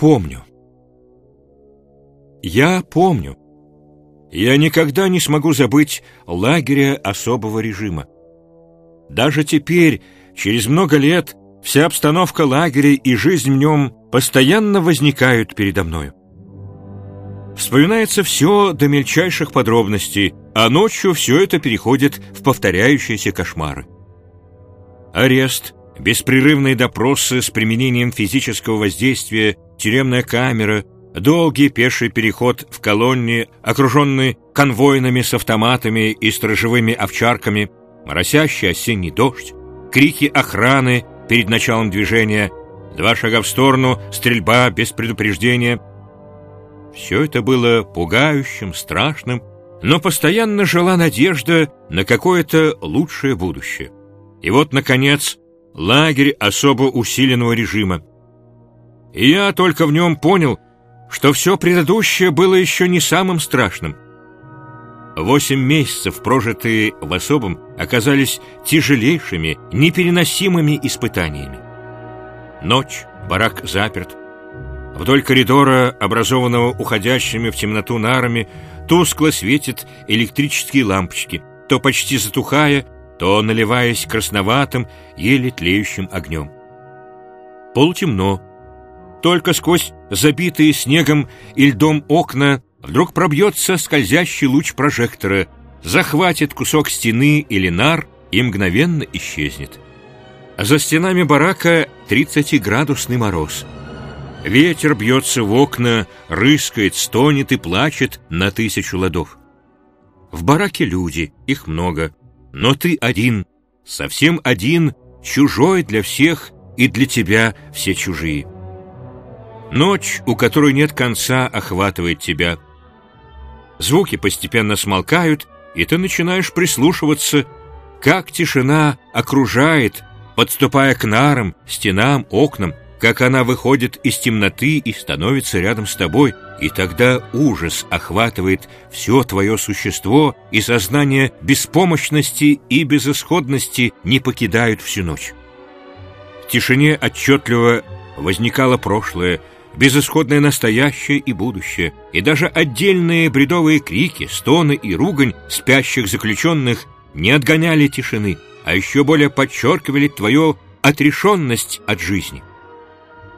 помню. Я помню. Я никогда не смогу забыть лагеря особого режима. Даже теперь, через много лет, вся обстановка лагеря и жизнь в нем постоянно возникают передо мною. Вспоминается все до мельчайших подробностей, а ночью все это переходит в повторяющиеся кошмары. Арест, беспрерывные допросы с применением физического воздействия, тюремная камера, долгий пеший переход в колонне, окруженный конвойными с автоматами и сторожевыми овчарками, моросящий осенний дождь, крики охраны перед началом движения, два шага в сторону, стрельба без предупреждения. Все это было пугающим, страшным, но постоянно жила надежда на какое-то лучшее будущее. И вот, наконец, лагерь особо усиленного режима. И я только в нем понял, что все предыдущее было еще не самым страшным. Восемь месяцев, прожитые в особом, оказались тяжелейшими, непереносимыми испытаниями. Ночь, барак заперт. Вдоль коридора, образованного уходящими в темноту нарами, тускло светят электрические лампочки, то почти затухая, то наливаясь красноватым, еле тлеющим огнем. Полутемно. Только сквозь забитые снегом и льдом окна вдруг пробьется скользящий луч прожектора, захватит кусок стены или нар и мгновенно исчезнет. За стенами барака 30-градусный мороз. Ветер бьется в окна, рыскает, стонет и плачет на тысячу ладов. В бараке люди, их много. Но ты один, совсем один, чужой для всех и для тебя все чужие. Ночь, у которой нет конца, охватывает тебя. Звуки постепенно смолкают, и ты начинаешь прислушиваться, как тишина окружает, подступая к нарам, стенам, окнам, как она выходит из темноты и становится рядом с тобой, и тогда ужас охватывает все твое существо, и сознание беспомощности и безысходности не покидают всю ночь. В тишине отчетливо возникало прошлое, безысходное настоящее и будущее, и даже отдельные бредовые крики, стоны и ругань спящих заключенных не отгоняли тишины, а еще более подчеркивали твою отрешенность от жизни.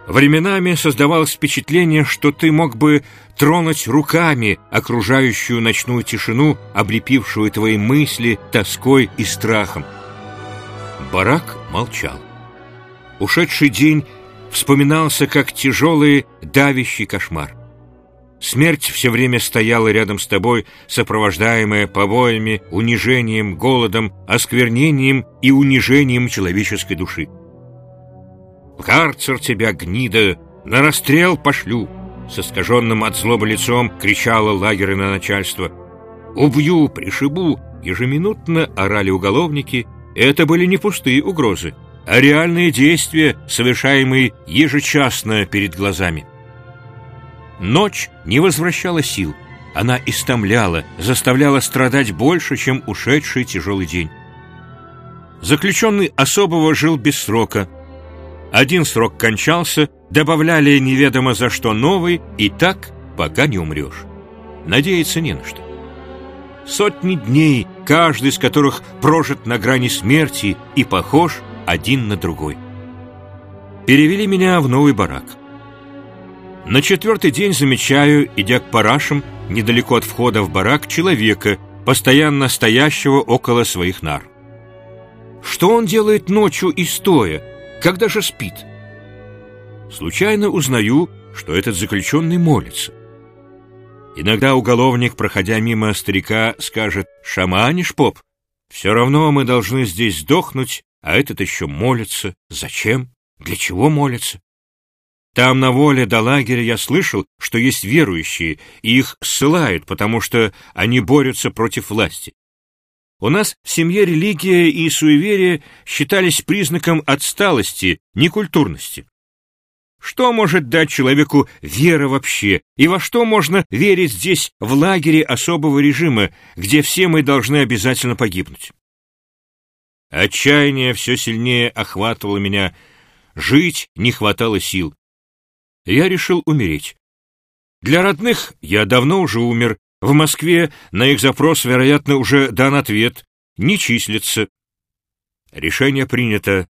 Временами создавалось впечатление, что ты мог бы тронуть руками окружающую ночную тишину, облепившую твои мысли тоской и страхом. Барак молчал. Ушедший день вспоминался как тяжелый давящий кошмар. Смерть все время стояла рядом с тобой, сопровождаемая побоями, унижением, голодом, осквернением и унижением человеческой души. В карцер тебя, гнида, на расстрел пошлю!» С искаженным от злобы лицом кричало лагерное начальство. «Убью, пришибу!» Ежеминутно орали уголовники. Это были не пустые угрозы, а реальные действия, совершаемые ежечасно перед глазами. Ночь не возвращала сил. Она истомляла, заставляла страдать больше, чем ушедший тяжелый день. Заключенный особого жил без срока – один срок кончался, добавляли неведомо за что новый, и так, пока не умрешь. Надеяться не на что. Сотни дней, каждый из которых прожит на грани смерти и похож один на другой. Перевели меня в новый барак. На четвертый день замечаю, идя к парашам, недалеко от входа в барак, человека, постоянно стоящего около своих нар. Что он делает ночью и стоя, когда же спит? Случайно узнаю, что этот заключенный молится. Иногда уголовник, проходя мимо старика, скажет «Шаманишь, поп? Все равно мы должны здесь сдохнуть, а этот еще молится. Зачем? Для чего молится?» Там на воле до лагеря я слышал, что есть верующие, и их ссылают, потому что они борются против власти. У нас в семье религия и суеверие считались признаком отсталости, некультурности. Что может дать человеку вера вообще, и во что можно верить здесь, в лагере особого режима, где все мы должны обязательно погибнуть? Отчаяние все сильнее охватывало меня, жить не хватало сил. я решил умереть. Для родных я давно уже умер. В Москве на их запрос, вероятно, уже дан ответ. Не числится. Решение принято.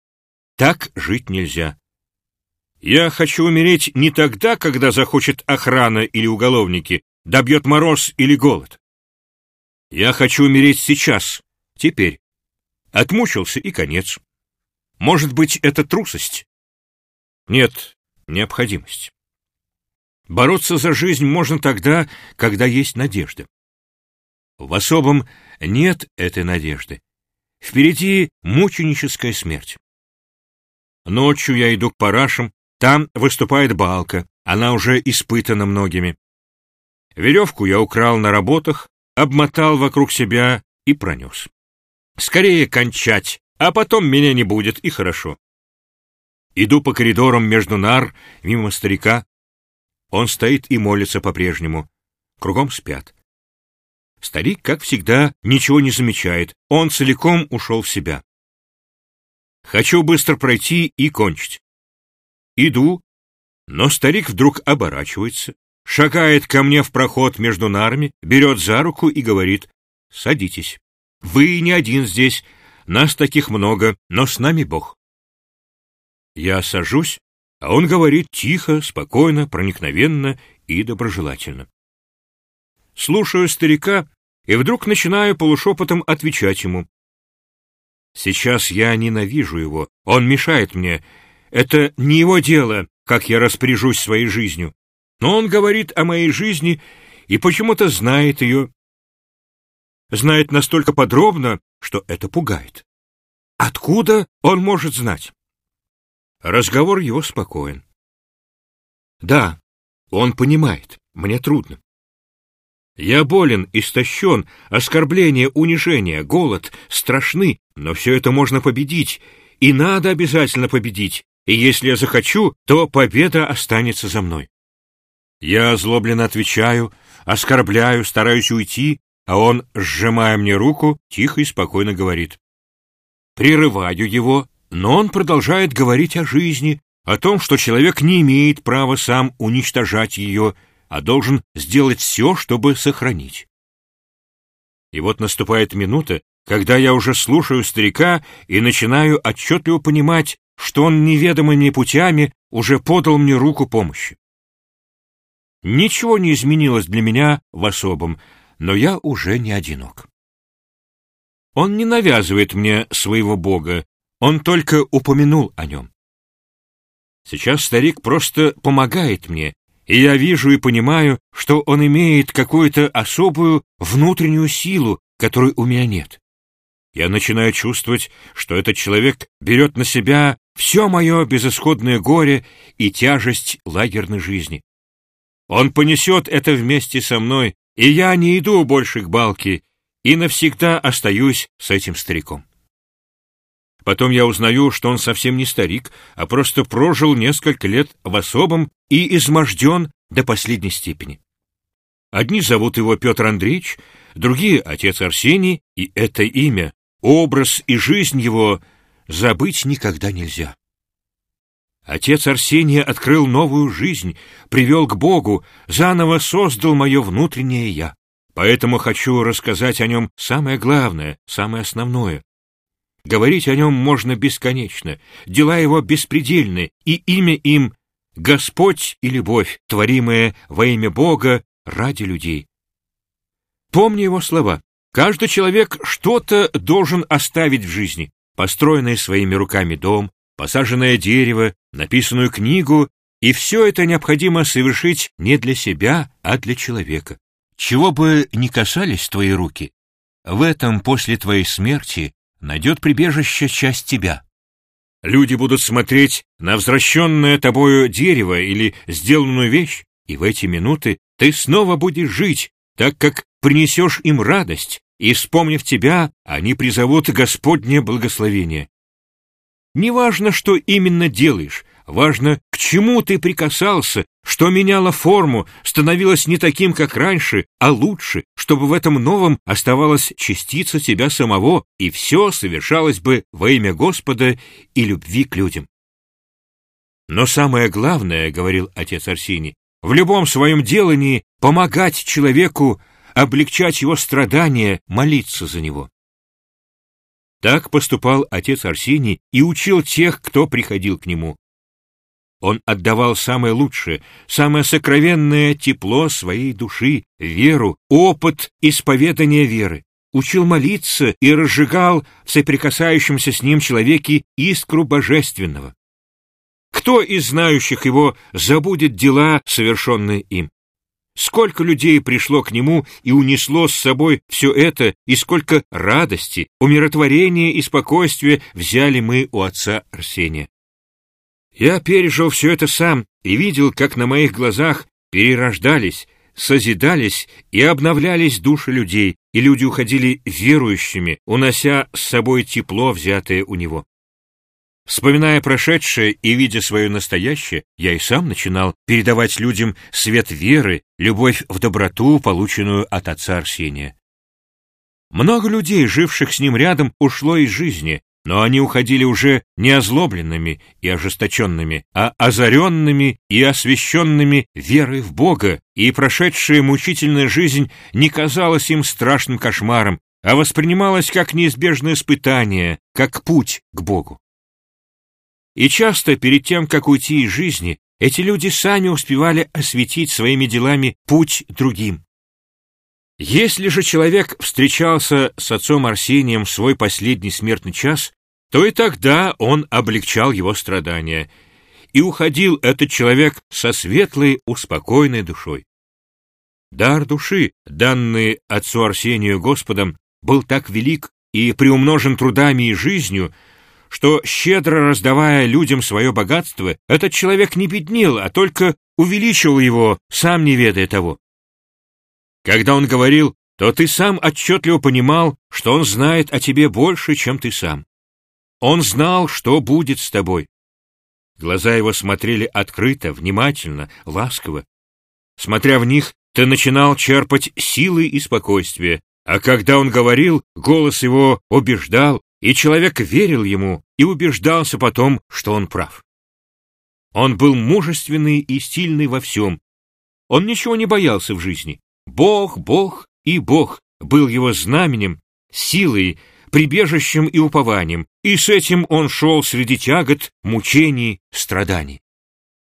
Так жить нельзя. Я хочу умереть не тогда, когда захочет охрана или уголовники, добьет мороз или голод. Я хочу умереть сейчас, теперь. Отмучился и конец. Может быть, это трусость? Нет, необходимость. Бороться за жизнь можно тогда, когда есть надежда. В особом нет этой надежды. Впереди мученическая смерть. Ночью я иду к парашам, там выступает балка, она уже испытана многими. Веревку я украл на работах, обмотал вокруг себя и пронес. Скорее кончать, а потом меня не будет, и хорошо. Иду по коридорам между нар, мимо старика. Он стоит и молится по-прежнему. Кругом спят. Старик, как всегда, ничего не замечает. Он целиком ушел в себя. Хочу быстро пройти и кончить. Иду, но старик вдруг оборачивается, шагает ко мне в проход между нарами, берет за руку и говорит «Садитесь. Вы не один здесь, нас таких много, но с нами Бог». Я сажусь, а он говорит тихо, спокойно, проникновенно и доброжелательно. Слушаю старика и вдруг начинаю полушепотом отвечать ему. Сейчас я ненавижу его, он мешает мне. Это не его дело, как я распоряжусь своей жизнью. Но он говорит о моей жизни и почему-то знает ее. Знает настолько подробно, что это пугает. Откуда он может знать? Разговор его спокоен. Да, он понимает, мне трудно. Я болен, истощен, оскорбление, унижение, голод страшны, но все это можно победить, и надо обязательно победить, и если я захочу, то победа останется за мной. Я озлобленно отвечаю, оскорбляю, стараюсь уйти, а он, сжимая мне руку, тихо и спокойно говорит. Прерываю его, но он продолжает говорить о жизни, о том, что человек не имеет права сам уничтожать ее, а должен сделать все, чтобы сохранить. И вот наступает минута, когда я уже слушаю старика и начинаю отчетливо понимать, что он неведомыми путями уже подал мне руку помощи. Ничего не изменилось для меня в особом, но я уже не одинок. Он не навязывает мне своего Бога, он только упомянул о нем. Сейчас старик просто помогает мне, и я вижу и понимаю, что он имеет какую-то особую внутреннюю силу, которой у меня нет. Я начинаю чувствовать, что этот человек берет на себя все мое безысходное горе и тяжесть лагерной жизни. Он понесет это вместе со мной, и я не иду больше к балке, и навсегда остаюсь с этим стариком. Потом я узнаю, что он совсем не старик, а просто прожил несколько лет в особом и изможден до последней степени. Одни зовут его Петр Андреевич, другие — отец Арсений, и это имя, образ и жизнь его забыть никогда нельзя. Отец Арсения открыл новую жизнь, привел к Богу, заново создал мое внутреннее «я». Поэтому хочу рассказать о нем самое главное, самое основное. Говорить о нем можно бесконечно, дела его беспредельны, и имя им — Господь и любовь, творимая во имя Бога ради людей. Помни его слова. Каждый человек что-то должен оставить в жизни. Построенный своими руками дом, посаженное дерево, написанную книгу, и все это необходимо совершить не для себя, а для человека. Чего бы ни касались твои руки, в этом после твоей смерти найдет прибежище часть тебя. Люди будут смотреть на возвращенное тобою дерево или сделанную вещь, и в эти минуты ты снова будешь жить, так как принесешь им радость, и, вспомнив тебя, они призовут Господне благословение. Неважно, что именно делаешь, важно, к чему ты прикасался, что меняло форму, становилось не таким, как раньше, а лучше, чтобы в этом новом оставалась частица тебя самого, и все совершалось бы во имя Господа и любви к людям. Но самое главное, — говорил отец Арсений, — в любом своем делании помогать человеку, облегчать его страдания, молиться за него. Так поступал отец Арсений и учил тех, кто приходил к нему. Он отдавал самое лучшее, самое сокровенное тепло своей души, веру, опыт исповедания веры, учил молиться и разжигал в соприкасающемся с ним человеке искру божественного. Кто из знающих его забудет дела, совершенные им? Сколько людей пришло к нему и унесло с собой все это, и сколько радости, умиротворения и спокойствия взяли мы у отца Арсения. Я пережил все это сам и видел, как на моих глазах перерождались, созидались и обновлялись души людей, и люди уходили верующими, унося с собой тепло, взятое у него. Вспоминая прошедшее и видя свое настоящее, я и сам начинал передавать людям свет веры, любовь в доброту, полученную от отца Арсения. Много людей, живших с ним рядом, ушло из жизни, но они уходили уже не озлобленными и ожесточенными, а озаренными и освященными верой в Бога, и прошедшая мучительная жизнь не казалась им страшным кошмаром, а воспринималась как неизбежное испытание, как путь к Богу. И часто перед тем, как уйти из жизни, эти люди сами успевали осветить своими делами путь другим. Если же человек встречался с отцом Арсением в свой последний смертный час, то и тогда он облегчал его страдания, и уходил этот человек со светлой, успокойной душой. Дар души, данный отцу Арсению Господом, был так велик и приумножен трудами и жизнью, что, щедро раздавая людям свое богатство, этот человек не беднел, а только увеличивал его, сам не ведая того. Когда он говорил, то ты сам отчетливо понимал, что он знает о тебе больше, чем ты сам. Он знал, что будет с тобой. Глаза его смотрели открыто, внимательно, ласково. Смотря в них, ты начинал черпать силы и спокойствие, а когда он говорил, голос его убеждал, и человек верил ему и убеждался потом, что он прав. Он был мужественный и сильный во всем. Он ничего не боялся в жизни. Бог, Бог и Бог был его знаменем, силой, прибежищем и упованием, и с этим он шел среди тягот, мучений, страданий.